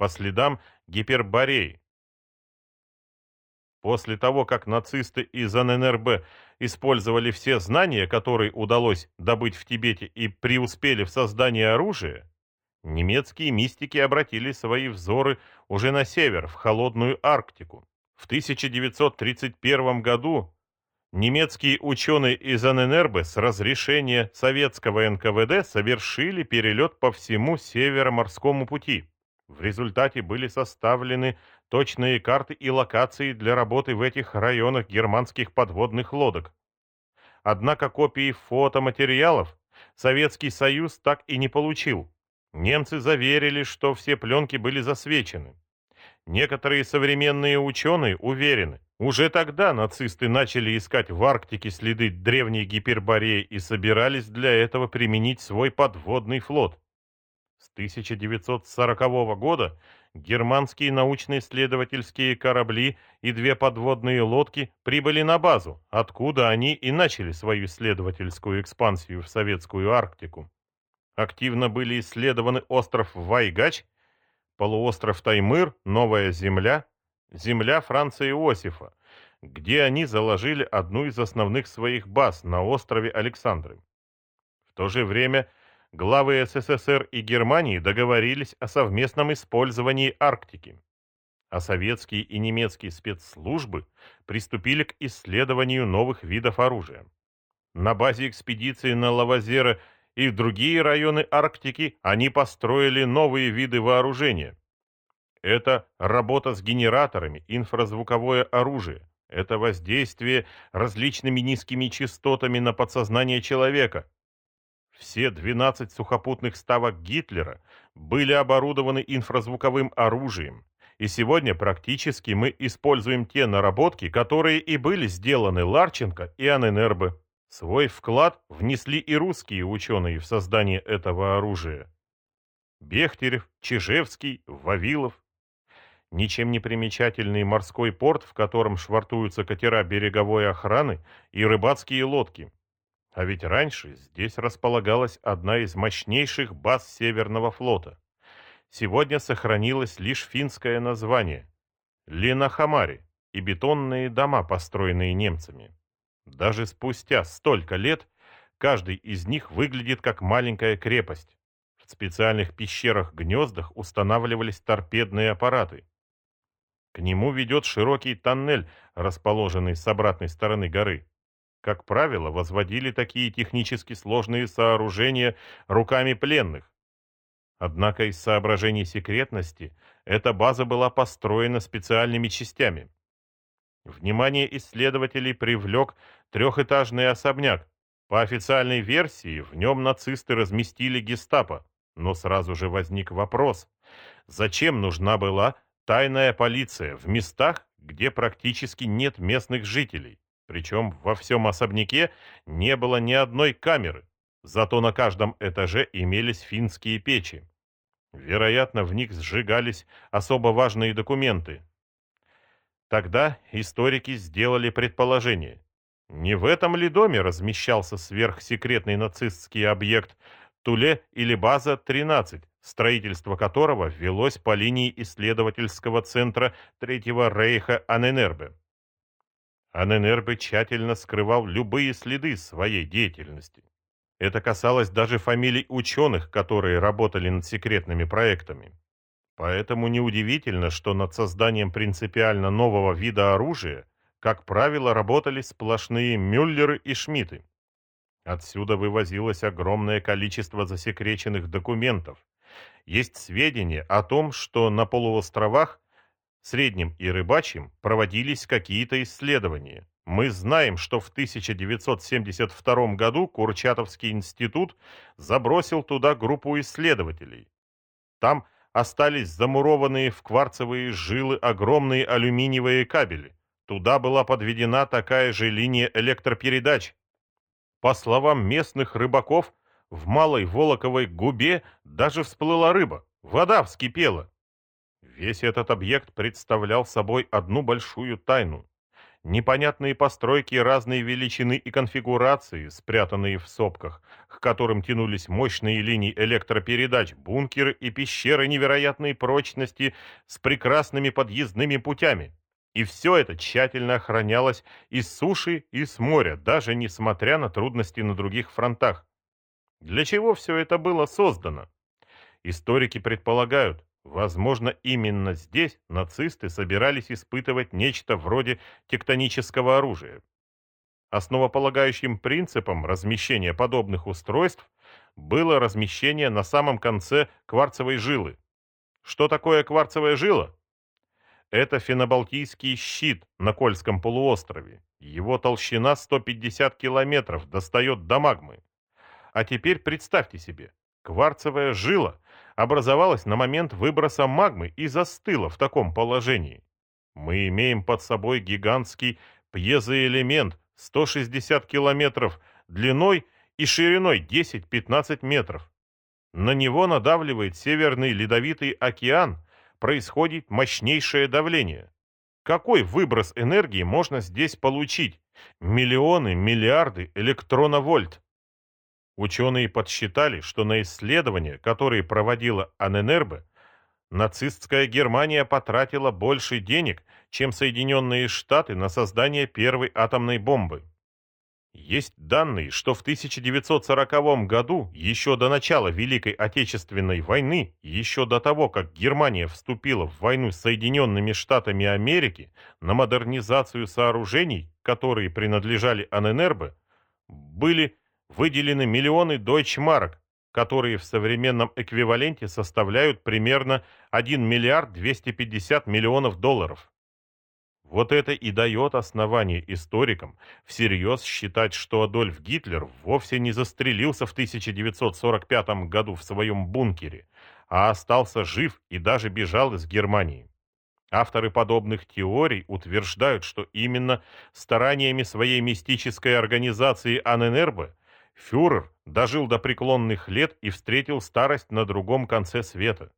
по следам Гипербореи. После того, как нацисты из ННРБ использовали все знания, которые удалось добыть в Тибете и преуспели в создании оружия, немецкие мистики обратили свои взоры уже на север, в холодную Арктику. В 1931 году немецкие ученые из ННРБ с разрешения советского НКВД совершили перелет по всему Североморскому пути. В результате были составлены точные карты и локации для работы в этих районах германских подводных лодок. Однако копии фотоматериалов Советский Союз так и не получил. Немцы заверили, что все пленки были засвечены. Некоторые современные ученые уверены, уже тогда нацисты начали искать в Арктике следы древней Гипербореи и собирались для этого применить свой подводный флот. С 1940 года германские научно-исследовательские корабли и две подводные лодки прибыли на базу, откуда они и начали свою исследовательскую экспансию в советскую Арктику. Активно были исследованы остров Вайгач, полуостров Таймыр, Новая Земля, земля Франца Иосифа, где они заложили одну из основных своих баз на острове Александры. В то же время главы СССР и Германии договорились о совместном использовании Арктики, а советские и немецкие спецслужбы приступили к исследованию новых видов оружия. На базе экспедиции на Лавазера и в другие районы Арктики они построили новые виды вооружения. Это работа с генераторами, инфразвуковое оружие, это воздействие различными низкими частотами на подсознание человека, все 12 сухопутных ставок Гитлера были оборудованы инфразвуковым оружием, и сегодня практически мы используем те наработки, которые и были сделаны Ларченко и Аненербе. Свой вклад внесли и русские ученые в создание этого оружия. Бехтерев, Чижевский, Вавилов. Ничем не примечательный морской порт, в котором швартуются катера береговой охраны и рыбацкие лодки – а ведь раньше здесь располагалась одна из мощнейших баз Северного флота. Сегодня сохранилось лишь финское название – Линахамари и бетонные дома, построенные немцами. Даже спустя столько лет каждый из них выглядит как маленькая крепость. В специальных пещерах-гнездах устанавливались торпедные аппараты. К нему ведет широкий тоннель, расположенный с обратной стороны горы как правило, возводили такие технически сложные сооружения руками пленных. Однако из соображений секретности эта база была построена специальными частями. Внимание исследователей привлек трехэтажный особняк. По официальной версии, в нем нацисты разместили гестапо. Но сразу же возник вопрос, зачем нужна была тайная полиция в местах, где практически нет местных жителей? Причем во всем особняке не было ни одной камеры, зато на каждом этаже имелись финские печи. Вероятно, в них сжигались особо важные документы. Тогда историки сделали предположение. Не в этом ли доме размещался сверхсекретный нацистский объект Туле или База-13, строительство которого велось по линии исследовательского центра Третьего Рейха Аненербе? Аненербе тщательно скрывал любые следы своей деятельности. Это касалось даже фамилий ученых, которые работали над секретными проектами. Поэтому неудивительно, что над созданием принципиально нового вида оружия, как правило, работали сплошные Мюллеры и Шмидты. Отсюда вывозилось огромное количество засекреченных документов. Есть сведения о том, что на полуостровах Средним и Рыбачьим проводились какие-то исследования. Мы знаем, что в 1972 году Курчатовский институт забросил туда группу исследователей. Там остались замурованные в кварцевые жилы огромные алюминиевые кабели. Туда была подведена такая же линия электропередач. По словам местных рыбаков, в Малой Волоковой губе даже всплыла рыба, вода вскипела. Весь этот объект представлял собой одну большую тайну. непонятные постройки разной величины и конфигурации, спрятанные в сопках, к которым тянулись мощные линии электропередач, бункеры и пещеры невероятной прочности с прекрасными подъездными путями. И все это тщательно охранялось и с суши, и с моря, даже несмотря на трудности на других фронтах. Для чего все это было создано? Историки предполагают, возможно, именно здесь нацисты собирались испытывать нечто вроде тектонического оружия. Основополагающим принципом размещения подобных устройств было размещение на самом конце кварцевой жилы. Что такое кварцевая жила? Это фенобалтийский щит на Кольском полуострове. Его толщина 150 километров, достает до магмы. А теперь представьте себе, кварцевая жила образовалась на момент выброса магмы и застыла в таком положении. Мы имеем под собой гигантский пьезоэлемент 160 километров длиной и шириной 10-15 метров. На него надавливает Северный Ледовитый океан – происходит мощнейшее давление. Какой выброс энергии можно здесь получить? Миллионы, миллиарды электроновольт. Ученые подсчитали, что на исследования, которые проводила Аненербе, нацистская Германия потратила больше денег, чем Соединенные Штаты на создание первой атомной бомбы. Есть данные, что в 1940 году, еще до начала Великой Отечественной войны, еще до того, как Германия вступила в войну с Соединенными Штатами Америки, на модернизацию сооружений, которые принадлежали Аненербе, были выделены миллионы дойчмарок, которые в современном эквиваленте составляют примерно 1 миллиард 250 миллионов долларов. Вот это и дает основание историкам всерьез считать, что Адольф Гитлер вовсе не застрелился в 1945 году в своем бункере, а остался жив и даже бежал из Германии. Авторы подобных теорий утверждают, что именно стараниями своей мистической организации Аненербе фюрер дожил до преклонных лет и встретил старость на другом конце света.